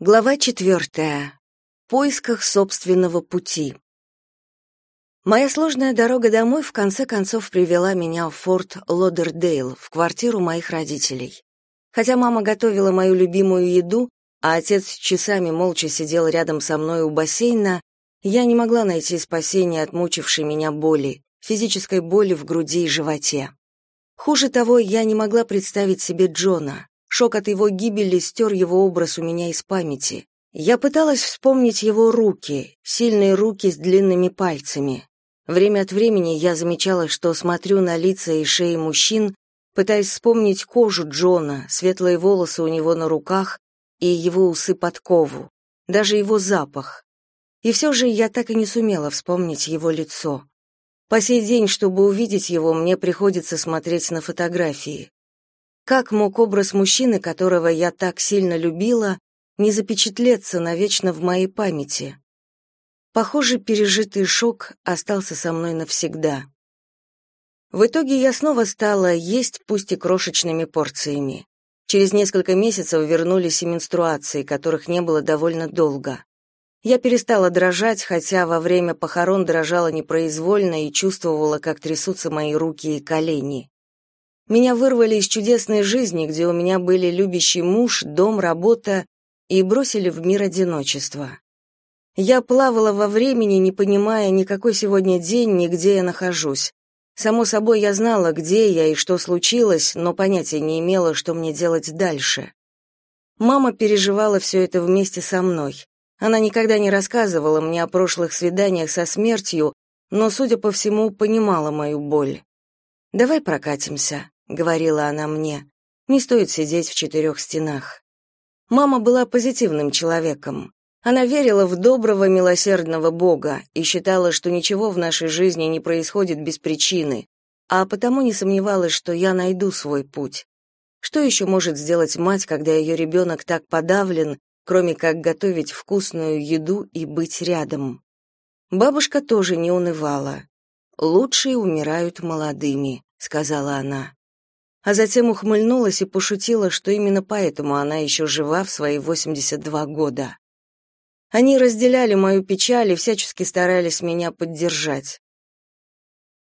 Глава четвертая. В поисках собственного пути. Моя сложная дорога домой в конце концов привела меня в форт Лодердейл, в квартиру моих родителей. Хотя мама готовила мою любимую еду, а отец часами молча сидел рядом со мной у бассейна, я не могла найти спасения от мучившей меня боли, физической боли в груди и животе. Хуже того, я не могла представить себе Джона. Шок от его гибели стер его образ у меня из памяти. Я пыталась вспомнить его руки, сильные руки с длинными пальцами. Время от времени я замечала, что смотрю на лица и шеи мужчин, пытаясь вспомнить кожу Джона, светлые волосы у него на руках и его усы подкову, даже его запах. И все же я так и не сумела вспомнить его лицо. По сей день, чтобы увидеть его, мне приходится смотреть на фотографии. Как мог образ мужчины, которого я так сильно любила, не запечатлеться навечно в моей памяти? Похоже, пережитый шок остался со мной навсегда. В итоге я снова стала есть, пусть и крошечными порциями. Через несколько месяцев вернулись и менструации, которых не было довольно долго. Я перестала дрожать, хотя во время похорон дрожала непроизвольно и чувствовала, как трясутся мои руки и колени. Меня вырвали из чудесной жизни, где у меня были любящий муж, дом, работа, и бросили в мир одиночества. Я плавала во времени, не понимая, ни какой сегодня день, ни где я нахожусь. Само собой, я знала, где я и что случилось, но понятия не имела, что мне делать дальше. Мама переживала все это вместе со мной. Она никогда не рассказывала мне о прошлых свиданиях со смертью, но, судя по всему, понимала мою боль. «Давай прокатимся», — говорила она мне. «Не стоит сидеть в четырех стенах». Мама была позитивным человеком. Она верила в доброго, милосердного Бога и считала, что ничего в нашей жизни не происходит без причины, а потому не сомневалась, что я найду свой путь. Что еще может сделать мать, когда ее ребенок так подавлен, кроме как готовить вкусную еду и быть рядом? Бабушка тоже не унывала. «Лучшие умирают молодыми», — сказала она а затем ухмыльнулась и пошутила, что именно поэтому она еще жива в свои 82 года. Они разделяли мою печаль и всячески старались меня поддержать.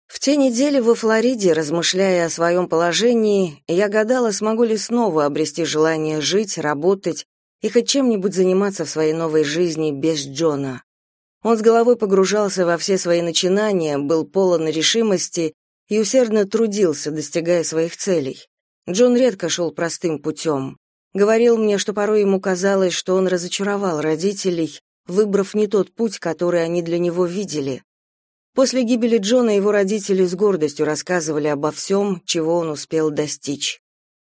В те недели во Флориде, размышляя о своем положении, я гадала, смогу ли снова обрести желание жить, работать и хоть чем-нибудь заниматься в своей новой жизни без Джона. Он с головой погружался во все свои начинания, был полон решимости и усердно трудился, достигая своих целей. Джон редко шел простым путем. Говорил мне, что порой ему казалось, что он разочаровал родителей, выбрав не тот путь, который они для него видели. После гибели Джона его родители с гордостью рассказывали обо всем, чего он успел достичь.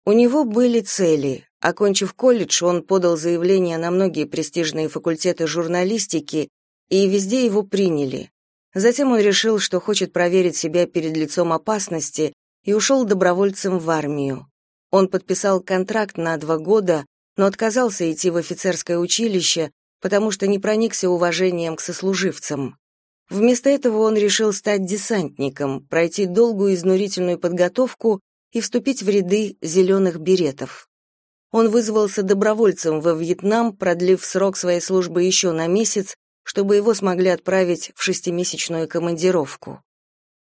У него были цели. Окончив колледж, он подал заявление на многие престижные факультеты журналистики, и везде его приняли. Затем он решил, что хочет проверить себя перед лицом опасности, и ушел добровольцем в армию. Он подписал контракт на два года, но отказался идти в офицерское училище, потому что не проникся уважением к сослуживцам. Вместо этого он решил стать десантником, пройти долгую изнурительную подготовку и вступить в ряды зеленых беретов. Он вызвался добровольцем во Вьетнам, продлив срок своей службы еще на месяц, чтобы его смогли отправить в шестимесячную командировку.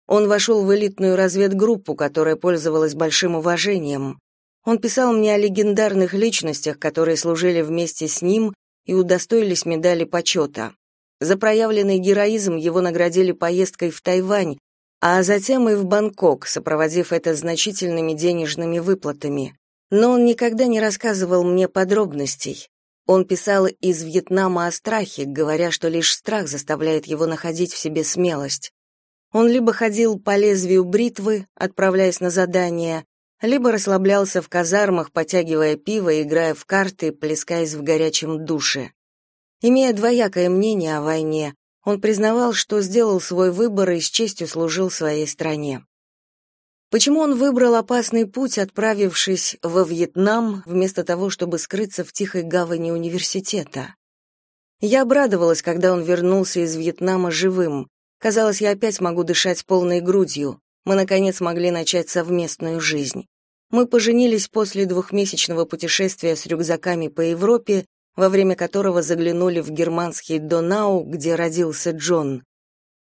Он вошел в элитную разведгруппу, которая пользовалась большим уважением. Он писал мне о легендарных личностях, которые служили вместе с ним и удостоились медали почета. За проявленный героизм его наградили поездкой в Тайвань, а затем и в Бангкок, сопроводив это значительными денежными выплатами. Но он никогда не рассказывал мне подробностей. Он писал из Вьетнама о страхе, говоря, что лишь страх заставляет его находить в себе смелость. Он либо ходил по лезвию бритвы, отправляясь на задания, либо расслаблялся в казармах, потягивая пиво, играя в карты, плескаясь в горячем душе. Имея двоякое мнение о войне, он признавал, что сделал свой выбор и с честью служил своей стране. Почему он выбрал опасный путь, отправившись во Вьетнам, вместо того, чтобы скрыться в тихой гавани университета? Я обрадовалась, когда он вернулся из Вьетнама живым. Казалось, я опять могу дышать полной грудью. Мы, наконец, могли начать совместную жизнь. Мы поженились после двухмесячного путешествия с рюкзаками по Европе, во время которого заглянули в германский Донау, где родился Джон.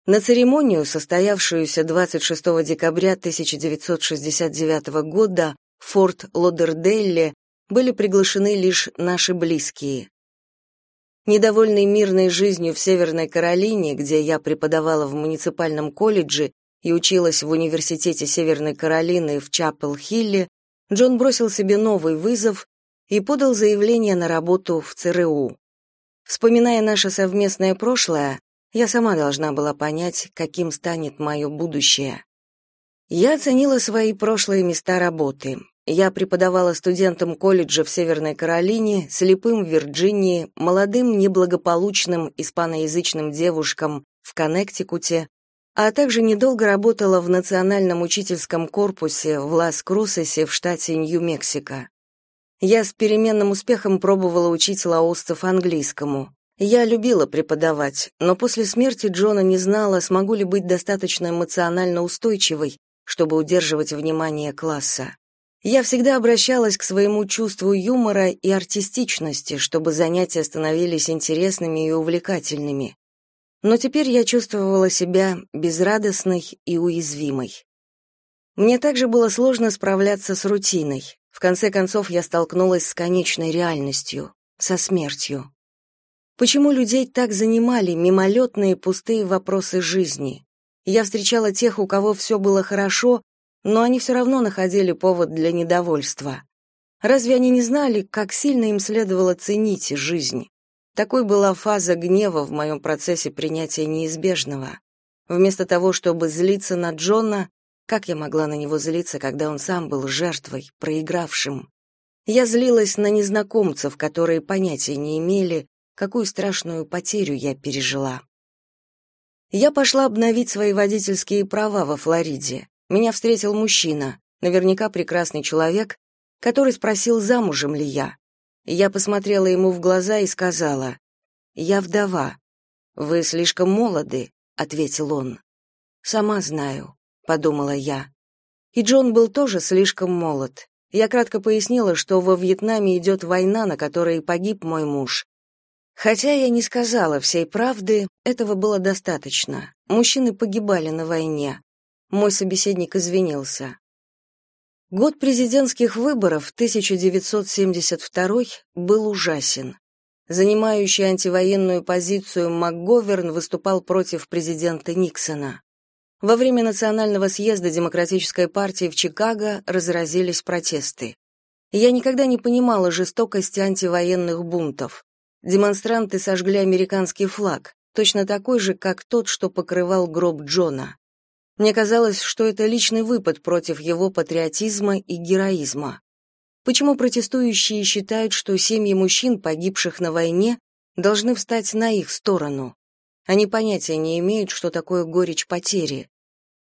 На церемонию, состоявшуюся 26 декабря 1969 года в Форт Лодердейле, были приглашены лишь наши близкие. Недовольный мирной жизнью в Северной Каролине, где я преподавала в муниципальном колледже и училась в университете Северной Каролины в Чапел-Хилле, Джон бросил себе новый вызов и подал заявление на работу в ЦРУ. Вспоминая наше совместное прошлое, я сама должна была понять, каким станет мое будущее. Я оценила свои прошлые места работы. Я преподавала студентам колледжа в Северной Каролине, слепым в Вирджинии, молодым неблагополучным испаноязычным девушкам в Коннектикуте, а также недолго работала в Национальном учительском корпусе в Лас-Крусесе в штате Нью-Мексико. Я с переменным успехом пробовала учить лаосцев английскому. Я любила преподавать, но после смерти Джона не знала, смогу ли быть достаточно эмоционально устойчивой, чтобы удерживать внимание класса. Я всегда обращалась к своему чувству юмора и артистичности, чтобы занятия становились интересными и увлекательными. Но теперь я чувствовала себя безрадостной и уязвимой. Мне также было сложно справляться с рутиной. В конце концов, я столкнулась с конечной реальностью, со смертью. Почему людей так занимали мимолетные пустые вопросы жизни? Я встречала тех, у кого все было хорошо, но они все равно находили повод для недовольства. Разве они не знали, как сильно им следовало ценить жизнь? Такой была фаза гнева в моем процессе принятия неизбежного. Вместо того, чтобы злиться на Джона, как я могла на него злиться, когда он сам был жертвой, проигравшим? Я злилась на незнакомцев, которые понятия не имели, какую страшную потерю я пережила. Я пошла обновить свои водительские права во Флориде. Меня встретил мужчина, наверняка прекрасный человек, который спросил, замужем ли я. Я посмотрела ему в глаза и сказала, «Я вдова». «Вы слишком молоды», — ответил он. «Сама знаю подумала я. И Джон был тоже слишком молод. Я кратко пояснила, что во Вьетнаме идет война, на которой погиб мой муж. Хотя я не сказала всей правды, этого было достаточно. Мужчины погибали на войне. Мой собеседник извинился. Год президентских выборов 1972 был ужасен. Занимающий антивоенную позицию МакГоверн выступал против президента Никсона. Во время национального съезда Демократической партии в Чикаго разразились протесты. Я никогда не понимала жестокости антивоенных бунтов. Демонстранты сожгли американский флаг, точно такой же, как тот, что покрывал гроб Джона. Мне казалось, что это личный выпад против его патриотизма и героизма. Почему протестующие считают, что семьи мужчин, погибших на войне, должны встать на их сторону? Они понятия не имеют, что такое горечь потери.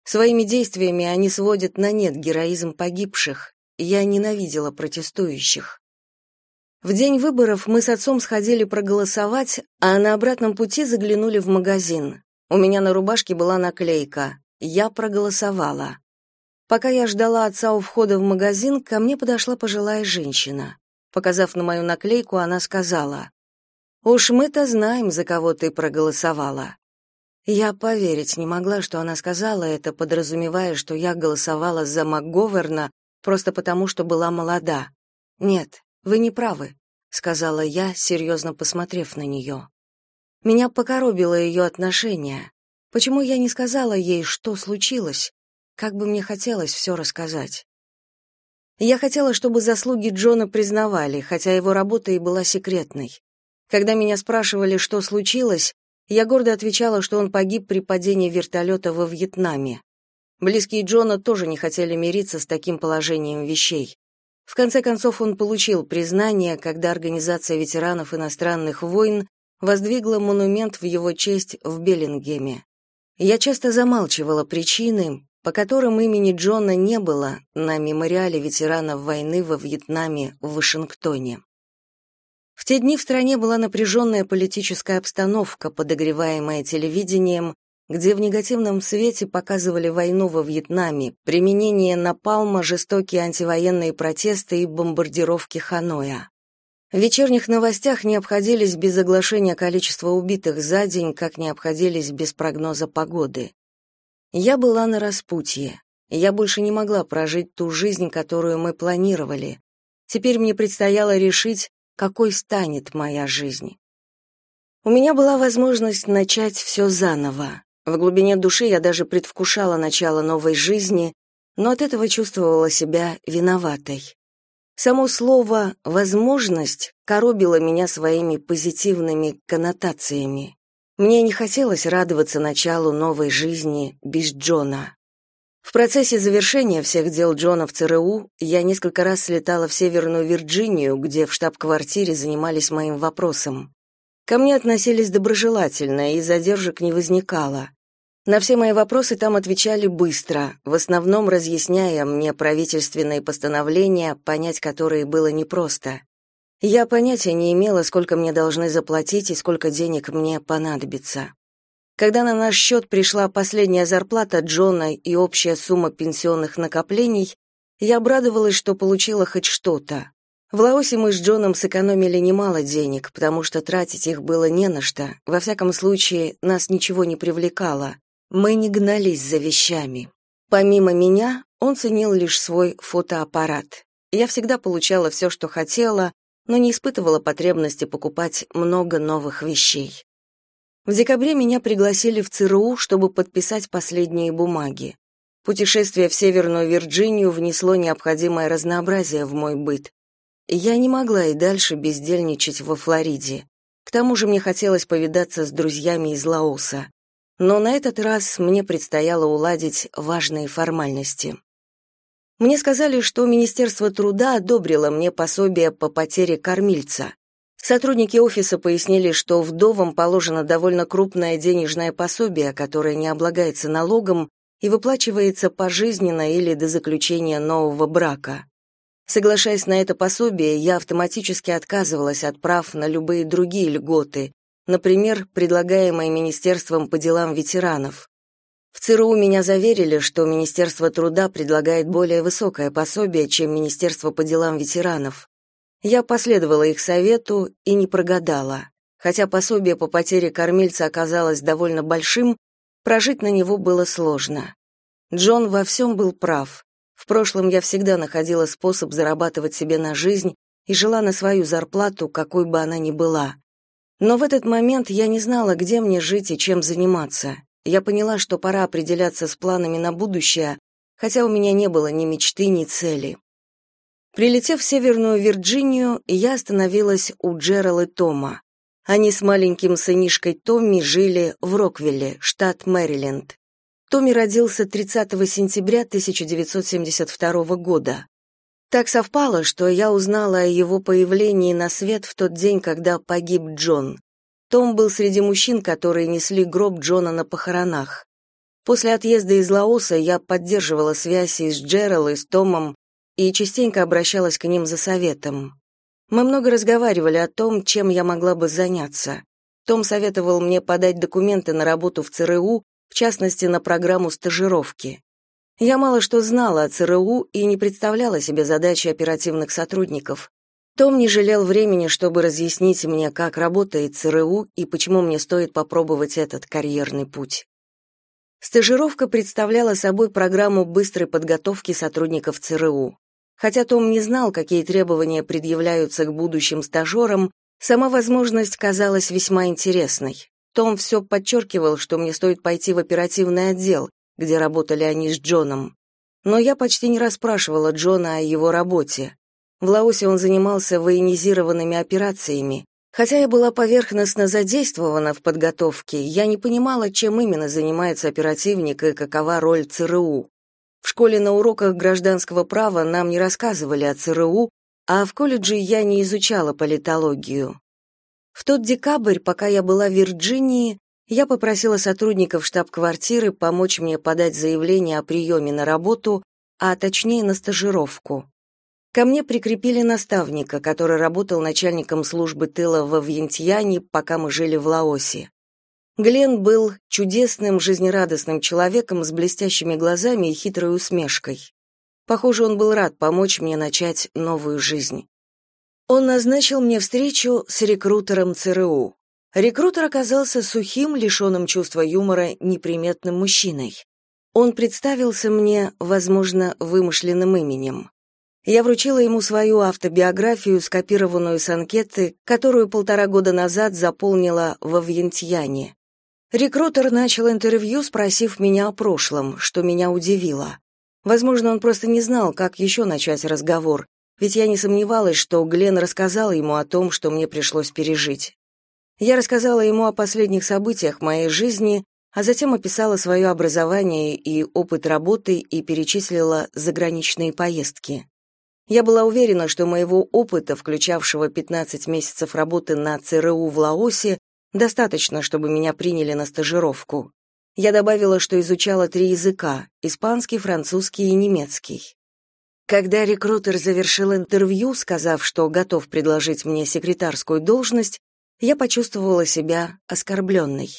Своими действиями они сводят на нет героизм погибших. Я ненавидела протестующих. В день выборов мы с отцом сходили проголосовать, а на обратном пути заглянули в магазин. У меня на рубашке была наклейка «Я проголосовала». Пока я ждала отца у входа в магазин, ко мне подошла пожилая женщина. Показав на мою наклейку, она сказала, «Уж мы-то знаем, за кого ты проголосовала». Я поверить не могла, что она сказала это, подразумевая, что я голосовала за МакГоверна просто потому, что была молода. «Нет, вы не правы», — сказала я, серьезно посмотрев на нее. Меня покоробило ее отношение. Почему я не сказала ей, что случилось? Как бы мне хотелось все рассказать. Я хотела, чтобы заслуги Джона признавали, хотя его работа и была секретной. Когда меня спрашивали, что случилось, я гордо отвечала, что он погиб при падении вертолета во Вьетнаме. Близкие Джона тоже не хотели мириться с таким положением вещей. В конце концов, он получил признание, когда Организация ветеранов иностранных войн воздвигла монумент в его честь в Беллингеме. Я часто замалчивала причины, по которым имени Джона не было на мемориале ветеранов войны во Вьетнаме в Вашингтоне. В те дни в стране была напряженная политическая обстановка, подогреваемая телевидением, где в негативном свете показывали войну во Вьетнаме, применение напалма, жестокие антивоенные протесты и бомбардировки Ханоя. В вечерних новостях не обходились без оглашения количества убитых за день, как не обходились без прогноза погоды. Я была на распутье. Я больше не могла прожить ту жизнь, которую мы планировали. Теперь мне предстояло решить, какой станет моя жизнь. У меня была возможность начать все заново. В глубине души я даже предвкушала начало новой жизни, но от этого чувствовала себя виноватой. Само слово «возможность» коробило меня своими позитивными коннотациями. Мне не хотелось радоваться началу новой жизни без Джона. В процессе завершения всех дел Джона в ЦРУ я несколько раз слетала в Северную Вирджинию, где в штаб-квартире занимались моим вопросом. Ко мне относились доброжелательно, и задержек не возникало. На все мои вопросы там отвечали быстро, в основном разъясняя мне правительственные постановления, понять которые было непросто. Я понятия не имела, сколько мне должны заплатить и сколько денег мне понадобится. Когда на наш счет пришла последняя зарплата Джона и общая сумма пенсионных накоплений, я обрадовалась, что получила хоть что-то. В Лаосе мы с Джоном сэкономили немало денег, потому что тратить их было не на что. Во всяком случае, нас ничего не привлекало. Мы не гнались за вещами. Помимо меня, он ценил лишь свой фотоаппарат. Я всегда получала все, что хотела, но не испытывала потребности покупать много новых вещей. В декабре меня пригласили в ЦРУ, чтобы подписать последние бумаги. Путешествие в Северную Вирджинию внесло необходимое разнообразие в мой быт. Я не могла и дальше бездельничать во Флориде. К тому же мне хотелось повидаться с друзьями из Лаоса. Но на этот раз мне предстояло уладить важные формальности. Мне сказали, что Министерство труда одобрило мне пособие по потере кормильца. Сотрудники офиса пояснили, что вдовам положено довольно крупное денежное пособие, которое не облагается налогом и выплачивается пожизненно или до заключения нового брака. Соглашаясь на это пособие, я автоматически отказывалась от прав на любые другие льготы, например, предлагаемые Министерством по делам ветеранов. В ЦРУ меня заверили, что Министерство труда предлагает более высокое пособие, чем Министерство по делам ветеранов. Я последовала их совету и не прогадала. Хотя пособие по потере кормильца оказалось довольно большим, прожить на него было сложно. Джон во всем был прав. В прошлом я всегда находила способ зарабатывать себе на жизнь и жила на свою зарплату, какой бы она ни была. Но в этот момент я не знала, где мне жить и чем заниматься. Я поняла, что пора определяться с планами на будущее, хотя у меня не было ни мечты, ни цели. Прилетев в Северную Вирджинию, я остановилась у Джерал и Тома. Они с маленьким сынишкой Томми жили в Роквилле, штат Мэриленд. Томми родился 30 сентября 1972 года. Так совпало, что я узнала о его появлении на свет в тот день, когда погиб Джон. Том был среди мужчин, которые несли гроб Джона на похоронах. После отъезда из Лаоса я поддерживала связь и с Джерал, и с Томом, и частенько обращалась к ним за советом. Мы много разговаривали о том, чем я могла бы заняться. Том советовал мне подать документы на работу в ЦРУ, в частности, на программу стажировки. Я мало что знала о ЦРУ и не представляла себе задачи оперативных сотрудников. Том не жалел времени, чтобы разъяснить мне, как работает ЦРУ и почему мне стоит попробовать этот карьерный путь. Стажировка представляла собой программу быстрой подготовки сотрудников ЦРУ. Хотя Том не знал, какие требования предъявляются к будущим стажерам, сама возможность казалась весьма интересной. Том все подчеркивал, что мне стоит пойти в оперативный отдел, где работали они с Джоном. Но я почти не расспрашивала Джона о его работе. В Лаосе он занимался военизированными операциями. Хотя я была поверхностно задействована в подготовке, я не понимала, чем именно занимается оперативник и какова роль ЦРУ. В школе на уроках гражданского права нам не рассказывали о ЦРУ, а в колледже я не изучала политологию. В тот декабрь, пока я была в Вирджинии, я попросила сотрудников штаб-квартиры помочь мне подать заявление о приеме на работу, а точнее на стажировку. Ко мне прикрепили наставника, который работал начальником службы тыла во Вьентьяне, пока мы жили в Лаосе. Глен был чудесным, жизнерадостным человеком с блестящими глазами и хитрой усмешкой. Похоже, он был рад помочь мне начать новую жизнь. Он назначил мне встречу с рекрутером ЦРУ. Рекрутер оказался сухим, лишенным чувства юмора, неприметным мужчиной. Он представился мне, возможно, вымышленным именем. Я вручила ему свою автобиографию, скопированную с анкеты, которую полтора года назад заполнила во Вьентьяне. Рекрутер начал интервью, спросив меня о прошлом, что меня удивило. Возможно, он просто не знал, как еще начать разговор, ведь я не сомневалась, что Глен рассказал ему о том, что мне пришлось пережить. Я рассказала ему о последних событиях моей жизни, а затем описала свое образование и опыт работы и перечислила заграничные поездки. Я была уверена, что моего опыта, включавшего 15 месяцев работы на ЦРУ в Лаосе, достаточно, чтобы меня приняли на стажировку. Я добавила, что изучала три языка — испанский, французский и немецкий. Когда рекрутер завершил интервью, сказав, что готов предложить мне секретарскую должность, я почувствовала себя оскорбленной.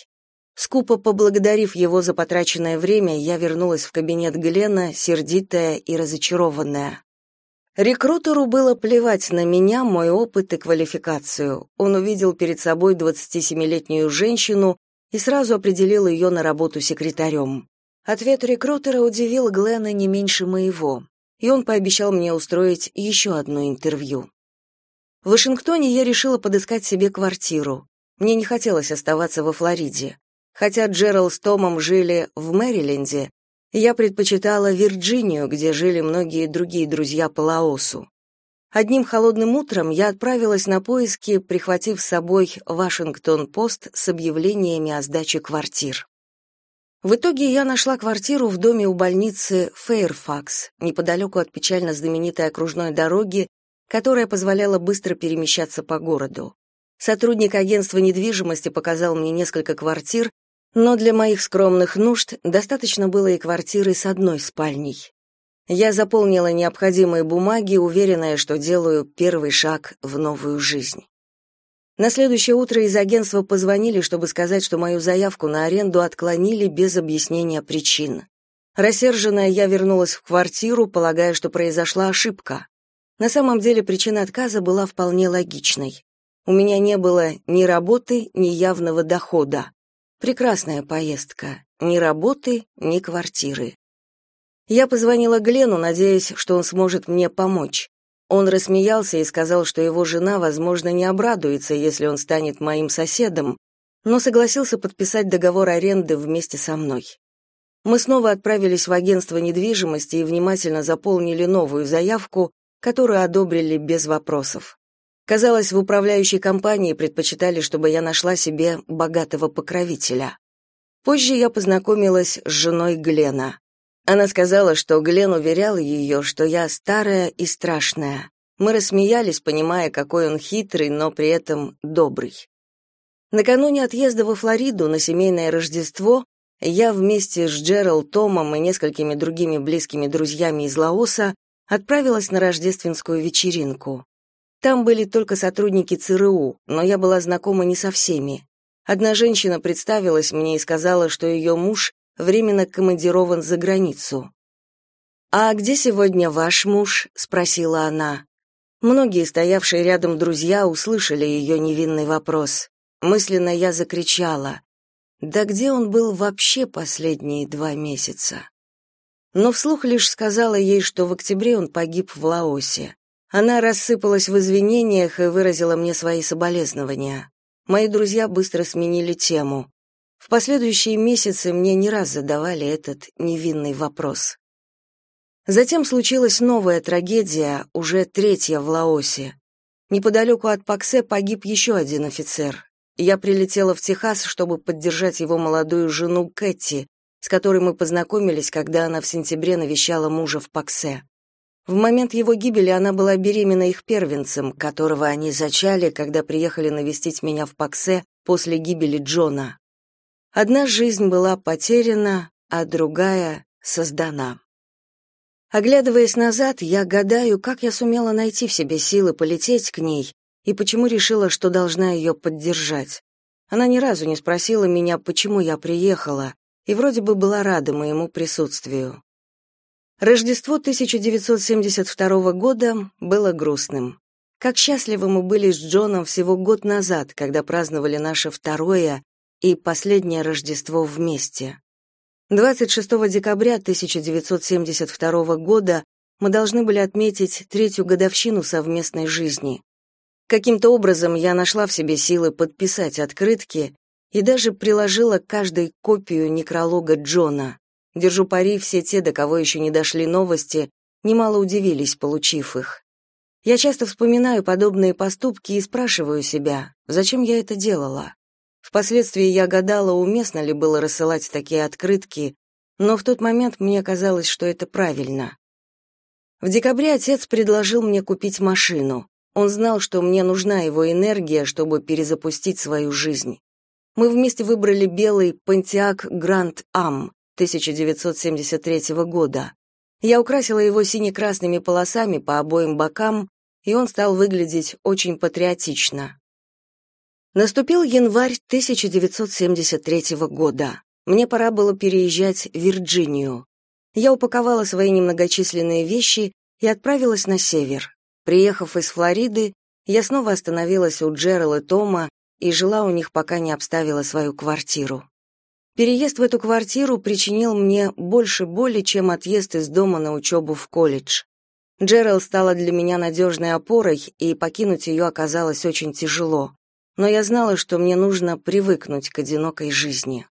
Скупо поблагодарив его за потраченное время, я вернулась в кабинет Глена, сердитая и разочарованная. Рекрутеру было плевать на меня, мой опыт и квалификацию. Он увидел перед собой 27-летнюю женщину и сразу определил ее на работу секретарем. Ответ рекрутера удивил Глена не меньше моего, и он пообещал мне устроить еще одно интервью. В Вашингтоне я решила подыскать себе квартиру. Мне не хотелось оставаться во Флориде. Хотя Джеральд с Томом жили в Мэриленде, я предпочитала Вирджинию, где жили многие другие друзья по Лаосу. Одним холодным утром я отправилась на поиски, прихватив с собой Вашингтон-Пост с объявлениями о сдаче квартир. В итоге я нашла квартиру в доме у больницы Фейрфакс, неподалеку от печально знаменитой окружной дороги, которая позволяла быстро перемещаться по городу. Сотрудник агентства недвижимости показал мне несколько квартир, но для моих скромных нужд достаточно было и квартиры с одной спальней. Я заполнила необходимые бумаги, уверенная, что делаю первый шаг в новую жизнь. На следующее утро из агентства позвонили, чтобы сказать, что мою заявку на аренду отклонили без объяснения причин. Рассерженная, я вернулась в квартиру, полагая, что произошла ошибка. На самом деле причина отказа была вполне логичной. У меня не было ни работы, ни явного дохода. Прекрасная поездка. Ни работы, ни квартиры. Я позвонила Глену, надеясь, что он сможет мне помочь. Он рассмеялся и сказал, что его жена, возможно, не обрадуется, если он станет моим соседом, но согласился подписать договор аренды вместе со мной. Мы снова отправились в агентство недвижимости и внимательно заполнили новую заявку, которую одобрили без вопросов. Казалось, в управляющей компании предпочитали, чтобы я нашла себе богатого покровителя. Позже я познакомилась с женой Глена. Она сказала, что Глен уверял ее, что я старая и страшная. Мы рассмеялись, понимая, какой он хитрый, но при этом добрый. Накануне отъезда во Флориду на семейное Рождество я вместе с Джеральд Томом и несколькими другими близкими друзьями из Лаоса отправилась на рождественскую вечеринку. Там были только сотрудники ЦРУ, но я была знакома не со всеми. Одна женщина представилась мне и сказала, что ее муж временно командирован за границу. «А где сегодня ваш муж?» — спросила она. Многие стоявшие рядом друзья услышали ее невинный вопрос. Мысленно я закричала. «Да где он был вообще последние два месяца?» Но вслух лишь сказала ей, что в октябре он погиб в Лаосе. Она рассыпалась в извинениях и выразила мне свои соболезнования. Мои друзья быстро сменили тему. В последующие месяцы мне не раз задавали этот невинный вопрос. Затем случилась новая трагедия, уже третья в Лаосе. Неподалеку от Паксе погиб еще один офицер. Я прилетела в Техас, чтобы поддержать его молодую жену Кэти, с которой мы познакомились, когда она в сентябре навещала мужа в Паксе. В момент его гибели она была беременна их первенцем, которого они зачали, когда приехали навестить меня в Паксе после гибели Джона. Одна жизнь была потеряна, а другая создана. Оглядываясь назад, я гадаю, как я сумела найти в себе силы полететь к ней и почему решила, что должна ее поддержать. Она ни разу не спросила меня, почему я приехала, и вроде бы была рада моему присутствию. Рождество 1972 года было грустным. Как счастливы мы были с Джоном всего год назад, когда праздновали наше второе и последнее Рождество вместе. 26 декабря 1972 года мы должны были отметить третью годовщину совместной жизни. Каким-то образом я нашла в себе силы подписать открытки и даже приложила каждой копию некролога Джона. Держу пари, все те, до кого еще не дошли новости, немало удивились, получив их. Я часто вспоминаю подобные поступки и спрашиваю себя, зачем я это делала. Впоследствии я гадала, уместно ли было рассылать такие открытки, но в тот момент мне казалось, что это правильно. В декабре отец предложил мне купить машину. Он знал, что мне нужна его энергия, чтобы перезапустить свою жизнь. Мы вместе выбрали белый Pontiac Grand Am 1973 года. Я украсила его сине-красными полосами по обоим бокам, и он стал выглядеть очень патриотично. Наступил январь 1973 года. Мне пора было переезжать в Вирджинию. Я упаковала свои немногочисленные вещи и отправилась на север. Приехав из Флориды, я снова остановилась у Джерала Тома и жила у них, пока не обставила свою квартиру. Переезд в эту квартиру причинил мне больше боли, чем отъезд из дома на учебу в колледж. Джерал стала для меня надежной опорой, и покинуть ее оказалось очень тяжело. Но я знала, что мне нужно привыкнуть к одинокой жизни.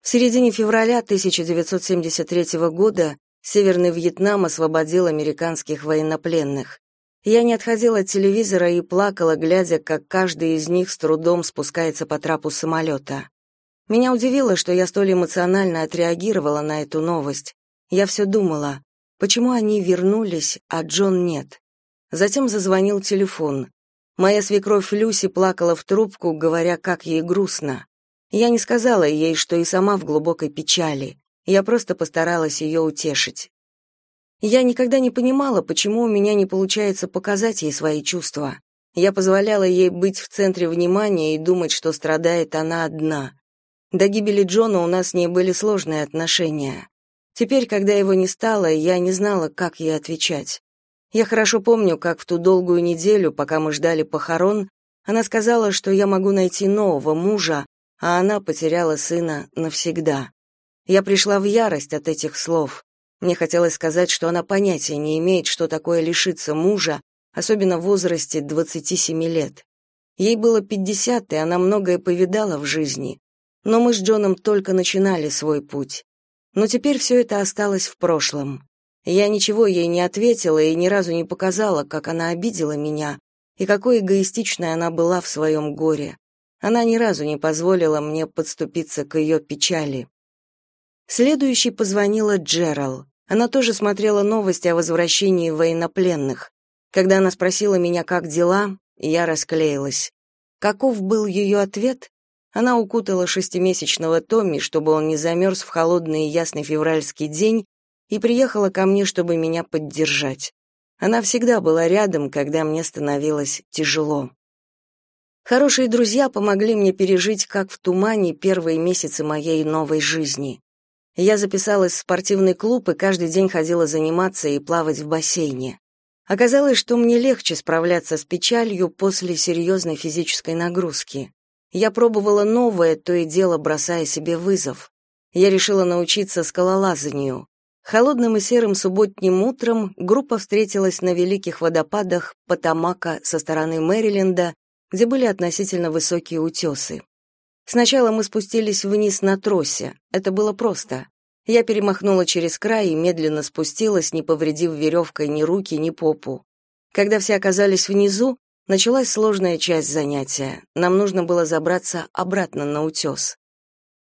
В середине февраля 1973 года Северный Вьетнам освободил американских военнопленных. Я не отходила от телевизора и плакала, глядя, как каждый из них с трудом спускается по трапу самолета. Меня удивило, что я столь эмоционально отреагировала на эту новость. Я все думала, почему они вернулись, а Джон нет. Затем зазвонил телефон. Моя свекровь Люси плакала в трубку, говоря, как ей грустно. Я не сказала ей, что и сама в глубокой печали. Я просто постаралась ее утешить. Я никогда не понимала, почему у меня не получается показать ей свои чувства. Я позволяла ей быть в центре внимания и думать, что страдает она одна. До гибели Джона у нас с ней были сложные отношения. Теперь, когда его не стало, я не знала, как ей отвечать. Я хорошо помню, как в ту долгую неделю, пока мы ждали похорон, она сказала, что я могу найти нового мужа, а она потеряла сына навсегда. Я пришла в ярость от этих слов. Мне хотелось сказать, что она понятия не имеет, что такое лишиться мужа, особенно в возрасте 27 лет. Ей было 50, и она многое повидала в жизни. Но мы с Джоном только начинали свой путь. Но теперь все это осталось в прошлом. Я ничего ей не ответила и ни разу не показала, как она обидела меня и какой эгоистичной она была в своем горе. Она ни разу не позволила мне подступиться к ее печали. Следующей позвонила Джерал. Она тоже смотрела новости о возвращении военнопленных. Когда она спросила меня, как дела, я расклеилась. Каков был ее ответ? Она укутала шестимесячного Томми, чтобы он не замерз в холодный и ясный февральский день, и приехала ко мне, чтобы меня поддержать. Она всегда была рядом, когда мне становилось тяжело. Хорошие друзья помогли мне пережить, как в тумане, первые месяцы моей новой жизни. Я записалась в спортивный клуб и каждый день ходила заниматься и плавать в бассейне. Оказалось, что мне легче справляться с печалью после серьезной физической нагрузки. Я пробовала новое, то и дело бросая себе вызов. Я решила научиться скалолазанию. Холодным и серым субботним утром группа встретилась на великих водопадах Потамака со стороны Мэриленда, где были относительно высокие утесы. Сначала мы спустились вниз на тросе. Это было просто. Я перемахнула через край и медленно спустилась, не повредив веревкой ни руки, ни попу. Когда все оказались внизу, Началась сложная часть занятия. Нам нужно было забраться обратно на утес.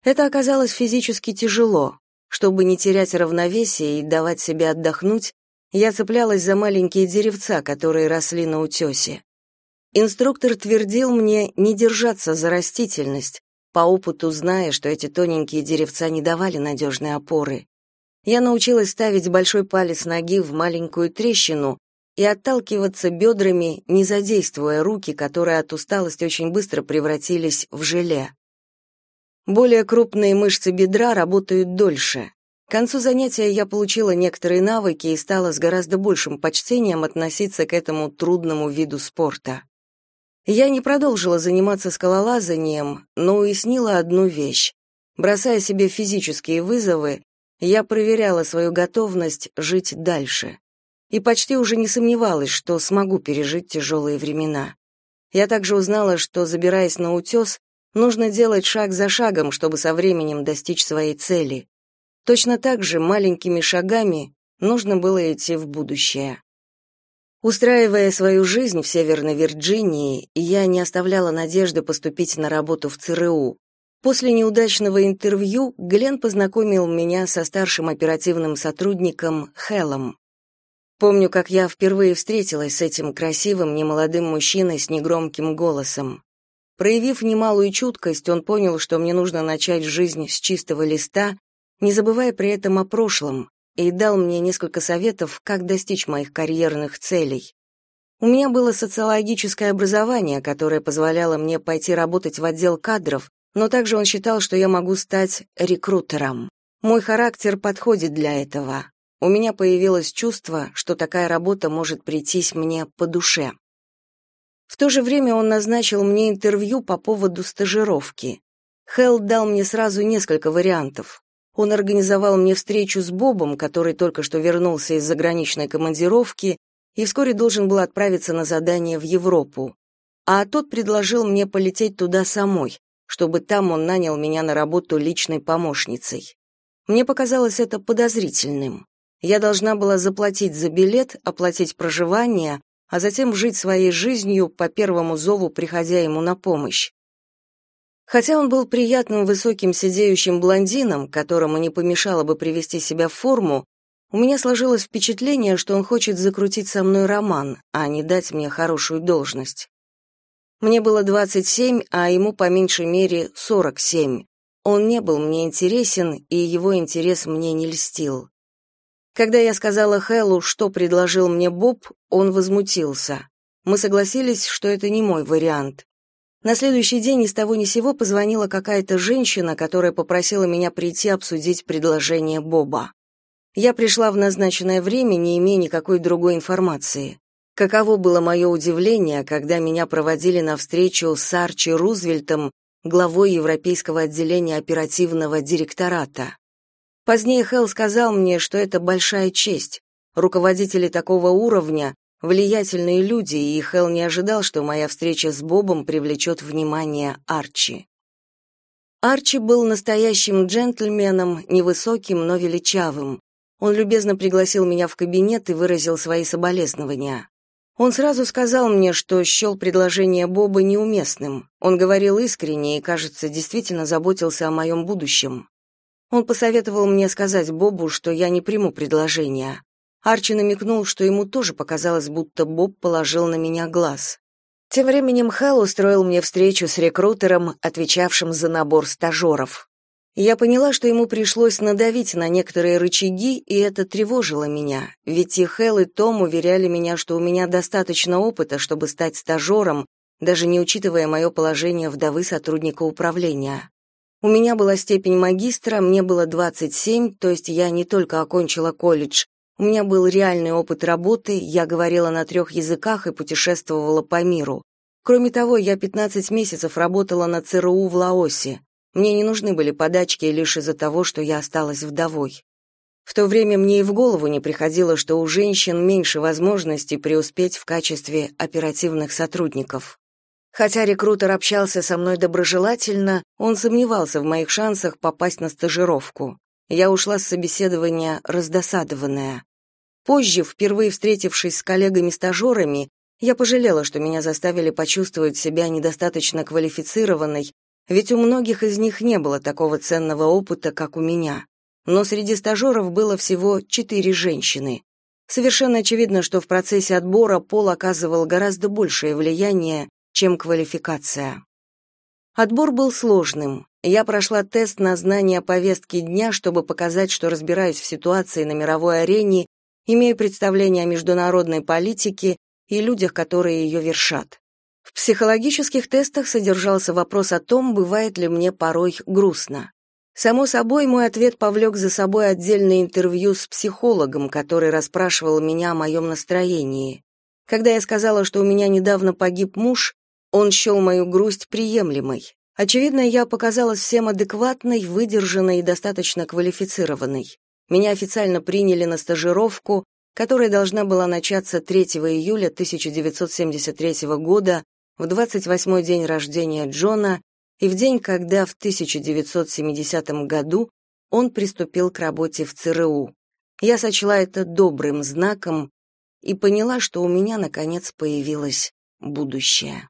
Это оказалось физически тяжело. Чтобы не терять равновесие и давать себе отдохнуть, я цеплялась за маленькие деревца, которые росли на утесе. Инструктор твердил мне не держаться за растительность, по опыту зная, что эти тоненькие деревца не давали надежной опоры. Я научилась ставить большой палец ноги в маленькую трещину и отталкиваться бедрами, не задействуя руки, которые от усталости очень быстро превратились в желе. Более крупные мышцы бедра работают дольше. К концу занятия я получила некоторые навыки и стала с гораздо большим почтением относиться к этому трудному виду спорта. Я не продолжила заниматься скалолазанием, но уяснила одну вещь. Бросая себе физические вызовы, я проверяла свою готовность жить дальше. И почти уже не сомневалась, что смогу пережить тяжелые времена. Я также узнала, что, забираясь на утес, нужно делать шаг за шагом, чтобы со временем достичь своей цели. Точно так же маленькими шагами нужно было идти в будущее. Устраивая свою жизнь в Северной Вирджинии, я не оставляла надежды поступить на работу в ЦРУ. После неудачного интервью Глен познакомил меня со старшим оперативным сотрудником Хеллом. Помню, как я впервые встретилась с этим красивым немолодым мужчиной с негромким голосом. Проявив немалую чуткость, он понял, что мне нужно начать жизнь с чистого листа не забывая при этом о прошлом, и дал мне несколько советов, как достичь моих карьерных целей. У меня было социологическое образование, которое позволяло мне пойти работать в отдел кадров, но также он считал, что я могу стать рекрутером. Мой характер подходит для этого. У меня появилось чувство, что такая работа может прийтись мне по душе. В то же время он назначил мне интервью по поводу стажировки. Хелл дал мне сразу несколько вариантов. Он организовал мне встречу с Бобом, который только что вернулся из заграничной командировки и вскоре должен был отправиться на задание в Европу. А тот предложил мне полететь туда самой, чтобы там он нанял меня на работу личной помощницей. Мне показалось это подозрительным. Я должна была заплатить за билет, оплатить проживание, а затем жить своей жизнью по первому зову, приходя ему на помощь. Хотя он был приятным высоким сидеющим блондином, которому не помешало бы привести себя в форму, у меня сложилось впечатление, что он хочет закрутить со мной роман, а не дать мне хорошую должность. Мне было 27, а ему по меньшей мере 47. Он не был мне интересен, и его интерес мне не льстил. Когда я сказала Хэллу, что предложил мне Боб, он возмутился. Мы согласились, что это не мой вариант. На следующий день ни с того ни сего позвонила какая-то женщина, которая попросила меня прийти обсудить предложение Боба. Я пришла в назначенное время, не имея никакой другой информации. Каково было мое удивление, когда меня проводили на встречу с Арчи Рузвельтом, главой Европейского отделения оперативного директората. Позднее Хелл сказал мне, что это большая честь. Руководители такого уровня влиятельные люди, и Хелл не ожидал, что моя встреча с Бобом привлечет внимание Арчи. Арчи был настоящим джентльменом, невысоким, но величавым. Он любезно пригласил меня в кабинет и выразил свои соболезнования. Он сразу сказал мне, что счел предложение Боба неуместным. Он говорил искренне и, кажется, действительно заботился о моем будущем. Он посоветовал мне сказать Бобу, что я не приму предложение. Арчи намекнул, что ему тоже показалось, будто Боб положил на меня глаз. Тем временем Хелл устроил мне встречу с рекрутером, отвечавшим за набор стажеров. Я поняла, что ему пришлось надавить на некоторые рычаги, и это тревожило меня, ведь и Хелл, и Том уверяли меня, что у меня достаточно опыта, чтобы стать стажером, даже не учитывая мое положение вдовы сотрудника управления. У меня была степень магистра, мне было 27, то есть я не только окончила колледж, у меня был реальный опыт работы, я говорила на трех языках и путешествовала по миру. Кроме того, я 15 месяцев работала на ЦРУ в Лаосе. Мне не нужны были подачки лишь из-за того, что я осталась вдовой. В то время мне и в голову не приходило, что у женщин меньше возможностей преуспеть в качестве оперативных сотрудников. Хотя рекрутер общался со мной доброжелательно, он сомневался в моих шансах попасть на стажировку. Я ушла с собеседования раздосадованная. Позже, впервые встретившись с коллегами-стажерами, я пожалела, что меня заставили почувствовать себя недостаточно квалифицированной, ведь у многих из них не было такого ценного опыта, как у меня. Но среди стажеров было всего четыре женщины. Совершенно очевидно, что в процессе отбора пол оказывал гораздо большее влияние, чем квалификация. Отбор был сложным. Я прошла тест на знание повестки дня, чтобы показать, что разбираюсь в ситуации на мировой арене, имею представление о международной политике и людях, которые ее вершат. В психологических тестах содержался вопрос о том, бывает ли мне порой грустно. Само собой, мой ответ повлек за собой отдельное интервью с психологом, который расспрашивал меня о моем настроении. Когда я сказала, что у меня недавно погиб муж, он счел мою грусть приемлемой. Очевидно, я показалась всем адекватной, выдержанной и достаточно квалифицированной. Меня официально приняли на стажировку, которая должна была начаться 3 июля 1973 года, в 28-й день рождения Джона и в день, когда в 1970 году он приступил к работе в ЦРУ. Я сочла это добрым знаком и поняла, что у меня наконец появилось будущее.